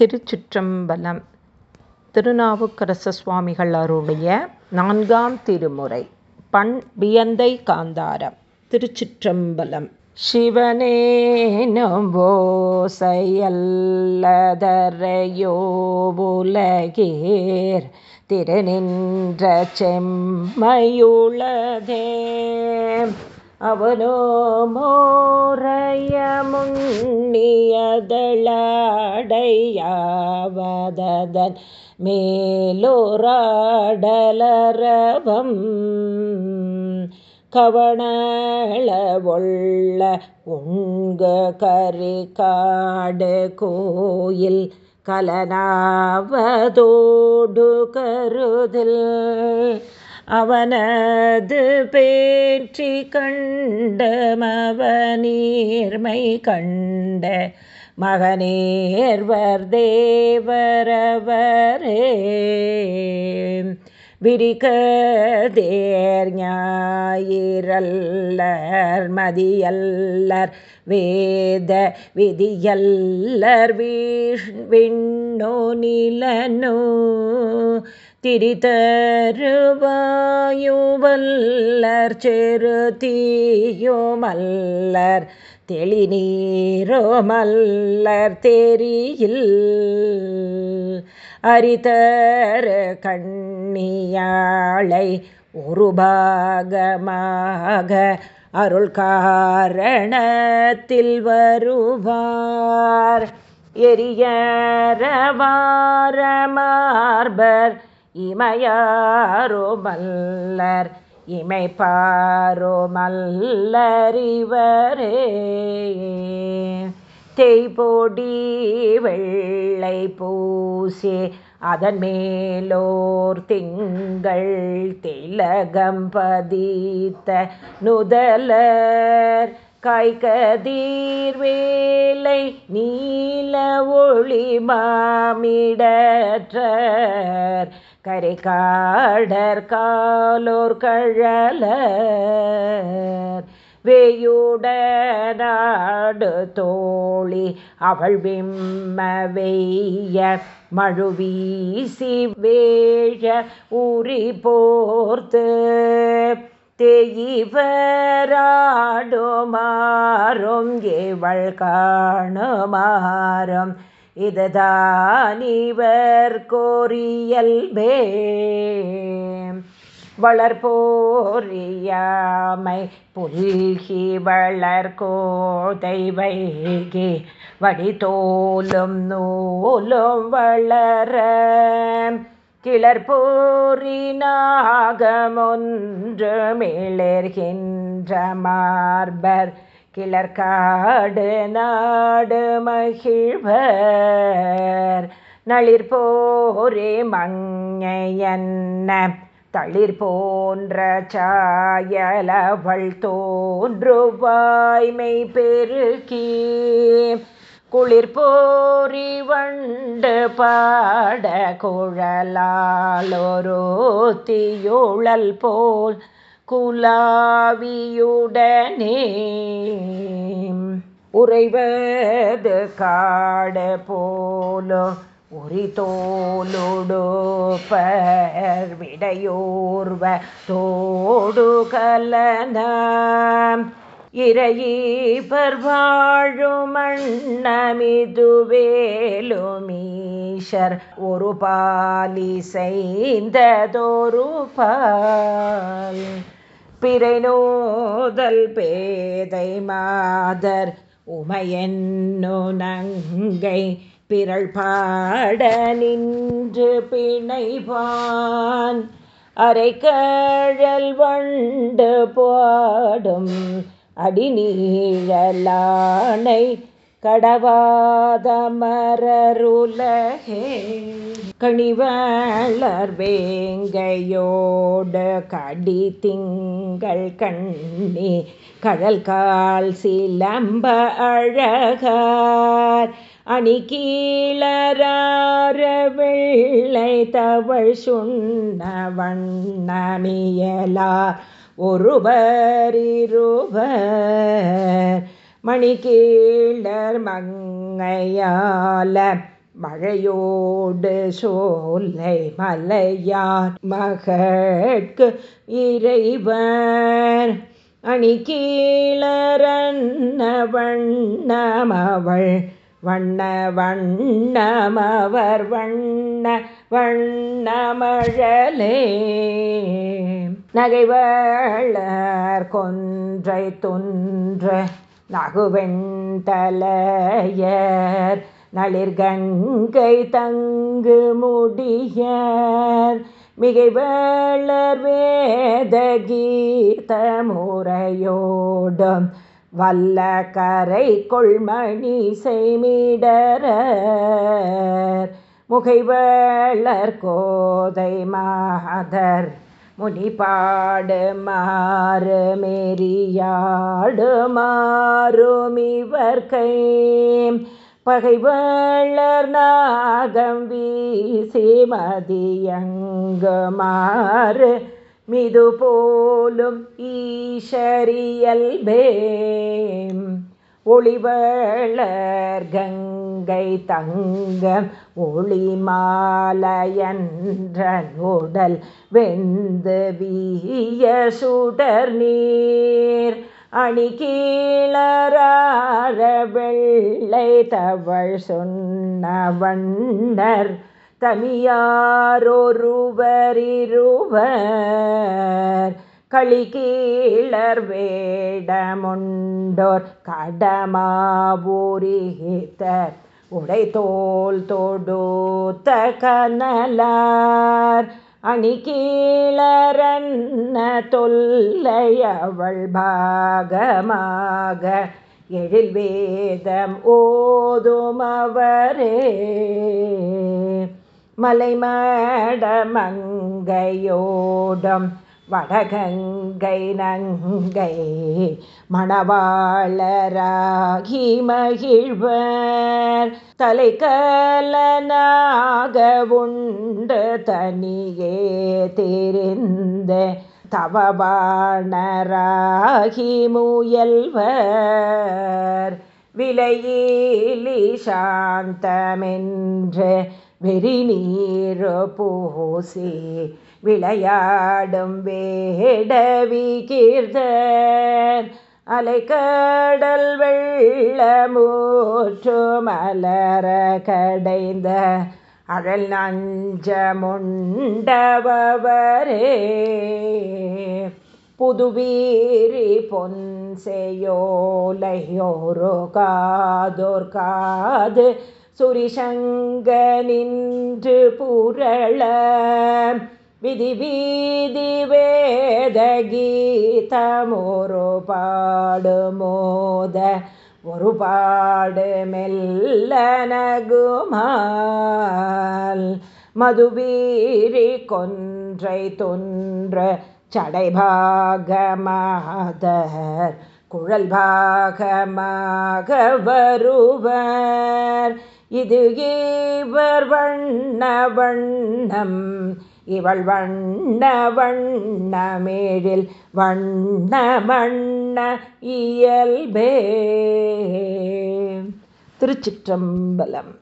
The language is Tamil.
திருச்சிற்றம்பலம் திருநாவுக்கரச சுவாமிகள் அருளிய நான்காம் திருமுறை பண் வியந்தை காந்தாரம் திருச்சிற்றம்பலம். சிவனேனம்போசையல்லதரையோ உலகேர் திருநின்ற செம்மையுளதே அவனோ மோரைய முன்னியதளாடையாவதன் மேலோராடலரவம். கவனளவொள்ள உங்க கரிகாடு கோயில் கலனாவதோடு கருதில் அவனது பேற்றி கண்டமவநீர்மை கண்ட மகனேர்வர் தேவரவரே. விரிக தேர் ஞாயிரல்லர் மதியல்லர் வேத விதியல்லர் வீஷ் விண்ணோ நிலனோ திரிதருவாயுவல்லர் செரு தீயோமல்லர் தெளிநீரோமல்லர் தெரியில் அரிதர கண்ணியாளை ஒரு பாகமாக அருள் காரணத்தில் வருவார் எரியரவாரமார்பர் இமையாரோ மல்லர் இமைப்பாரோ மல்லறிவரே தேய்பொடி வெள்ளை பூசி அதன் மேலோர் திங்கள் திலகம் பதித்த நுதலர். காய்கதீர் நீல ஒளி மாமிடற்ற கரைக்காடர் காலோர் கழலர். வேயுடனாடு தோழி அவள் விம்ம வெய்ய மழுவீசி வேழ உரி போர்த்து. தேயிவராடுமாறும் ஏவள் காணுமாறும் இதுதான் இவர் கோரியல்பே வளர்போரியாமை புல்கி வளர்கோதை வைகி வடிதோலும் நூலும் வளர. கிளர்போரினாகமொன்று மிளர்கின்ற மார்பர் கிளர்காடு நாடு மகிழ்வர். நளிர் போரே மங்கையன்ன தளிர் போன்ற சாயலவள் தோன்றுவாய்மை பெருக்கி குளிர் போரி வண்டு பாட குழலாலொரு தீயுழல் போல் குலாவியுடனே உறைவது காட போலோ உரிதோலோடு பர்விடையோர்வ தோடு கலன இறையீபர் வாழும் மண்ணமிதுவேலுமீஷர் ஒரு பாலி செய்ததொரு பால். பிறை பேதை மாதர் உமையென்னோ நங்கை பிறள் பாட நின்று பிணைவான். அரைக்கழல் வண்டு பாடும் அடிநீழலானை கடவாத மரருலகே கணிவளர் வேங்கையோடு கடி திங்கள் கண்ணி கடல் கால் சிலம்ப அழகார். அணி கீழரார வெள்ளை தவள் சுண்ண வண்ணமியலார் ஒருவரிருவர் மணி கீழர் மங்கையால மழையோடு சோலை மலையார் மகட்கு இறைவர் அணி கீழரன்ன வண்ணமவள் வண்ண வண்ணமவர் வண்ண வண்ணமழலே நகைவளர் கொன்றை துன்ற நகுவெண்தலையர் நளிர்கங்கை தங்கு முடியர். மிகைவேளர் வேத கீத முறையோடும் வல்ல கரை கொள்மணி செய்மிடர முகைவேளர் கோதை மாதர் முனிபாடு மாறு மேரியாடு மாறும் இவர் கை பகைவளர் நாகம் வீசி மதியங்குமாறு மிது போலும் ஈஷரியல்பேம். ஒளிவளர் கங்கை தங்கம் ஒளிமாலையன்ற உடல் வெந்து வீய சுடர் நீர். அணி கீழரார வெள்ளை தவள் சொன்ன வண்ணர் தனியாரொருவரிருவர். களி கீழர் வேடமுண்டோர் கடமாபூரிகித்த உடைத்தோல் தொடுத்த கனலார். அணி கீழரன்ன தொல்லையவள் பாகமாக. எழில் வேதம் ஓதுமவரே மலைமடமங்கையோடம் வடகங்கை நங்கை மணவாளராகி மகிழ்வர். தலை கலனாக உண்டு தனியே தெரிந்த தவபாணராகி முயல்வர். விலையிலி சாந்தமென்று வெறி நீரு பூசி விளையாடும் வேடவி கீர்த்தன். அலைக்கடல் வெள்ளமூற்று மலர கடைந்த அழல் நஞ்சமுண்டவரே. புதுவீரி பொன் செய்யோலையோரோ காதோர் காது சுரிசங்க நின்று புரள விதி வீதி வேத கீதமொரு பாடு மோத ஒரு பாடு மெல்ல நகுமால். மதுவீரி கொன்றை தொன்ற சடைபாகமாதர் குழல் பாகமாக வருவர். இது இவர் வண்ண வண்ணம். இவள் வண்ண வண்ணமேழில் வண்ண வண்ண இயல்பே. திருச்சிற்றம்பலம்.